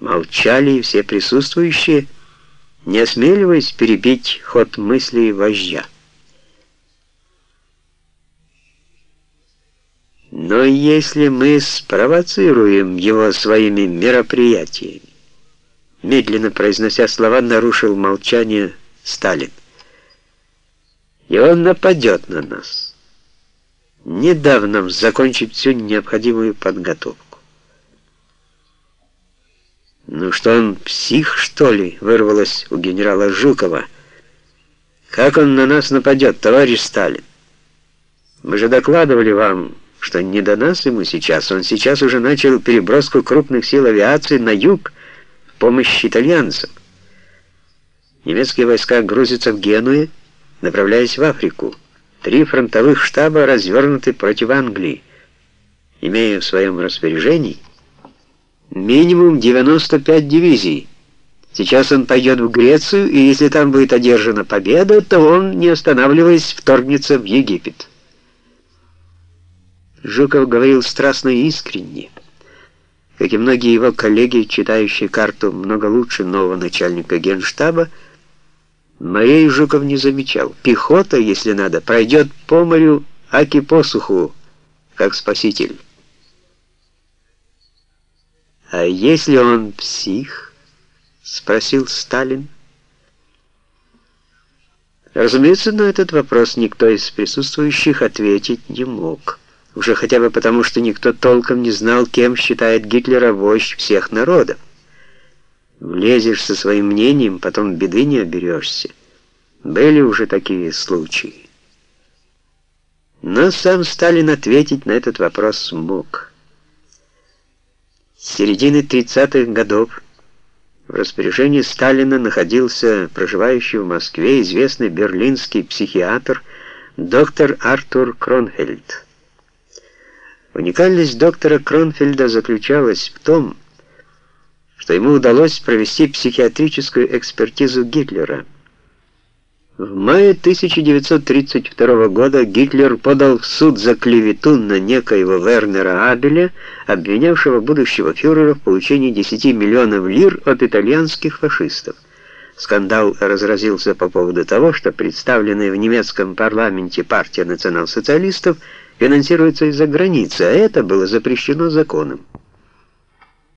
Молчали все присутствующие, не осмеливаясь перебить ход мыслей вождя. Но если мы спровоцируем его своими мероприятиями, медленно произнося слова, нарушил молчание Сталин. И он нападет на нас. Не дав нам закончить всю необходимую подготовку. «Ну что он, псих, что ли?» — вырвалось у генерала Жукова. «Как он на нас нападет, товарищ Сталин? Мы же докладывали вам, что не до нас ему сейчас. Он сейчас уже начал переброску крупных сил авиации на юг в помощь итальянцам. Немецкие войска грузятся в Генуе, направляясь в Африку. Три фронтовых штаба развернуты против Англии, имея в своем распоряжении минимум 95 дивизий. Сейчас он пойдет в Грецию, и если там будет одержана победа, то он, не останавливаясь, вторгнется в Египет. Жуков говорил страстно и искренне, как и многие его коллеги, читающие карту много лучше нового начальника генштаба, Морей Жуков не замечал. Пехота, если надо, пройдет по морю аки посуху, как спаситель. «А если он псих?» — спросил Сталин. Разумеется, на этот вопрос никто из присутствующих ответить не мог. Уже хотя бы потому, что никто толком не знал, кем считает Гитлера вождь всех народов. Влезешь со своим мнением, потом беды не оберешься. Были уже такие случаи. Но сам Сталин ответить на этот вопрос смог. Середины 30-х годов в распоряжении Сталина находился проживающий в Москве известный берлинский психиатр доктор Артур Кронфельд. Уникальность доктора Кронфельда заключалась в том, что ему удалось провести психиатрическую экспертизу Гитлера. В мае 1932 года Гитлер подал в суд за клевету на некоего Вернера Абеля, обвинявшего будущего фюрера в получении 10 миллионов лир от итальянских фашистов. Скандал разразился по поводу того, что представленная в немецком парламенте партия национал-социалистов финансируется из-за границы, а это было запрещено законом.